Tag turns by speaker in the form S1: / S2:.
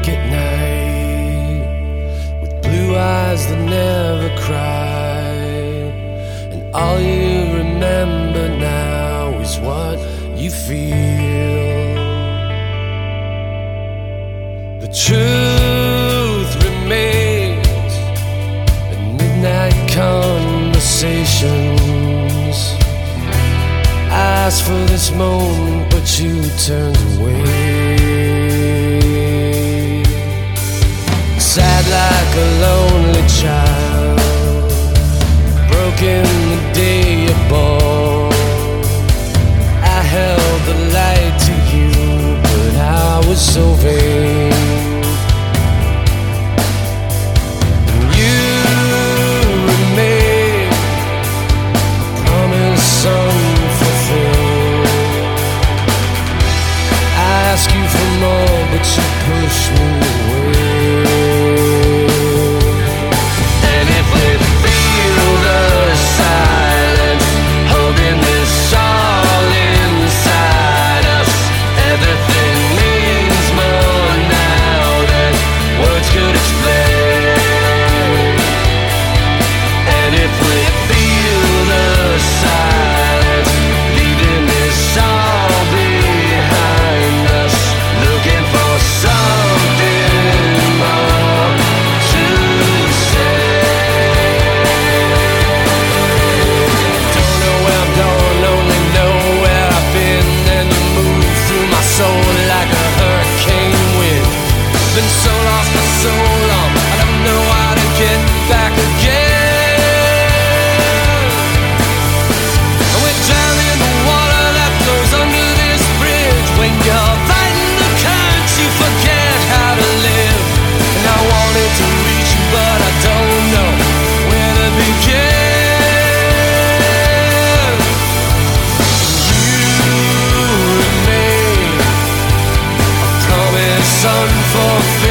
S1: awake at night with blue eyes that never cry. And all you remember now is what you feel. The truth remains in midnight conversations. Ask for this moment, but you turned away. a lonely child, broken the day you're born. I held the light to you, but I was so vain. ask you for more, but you push me away. fulfill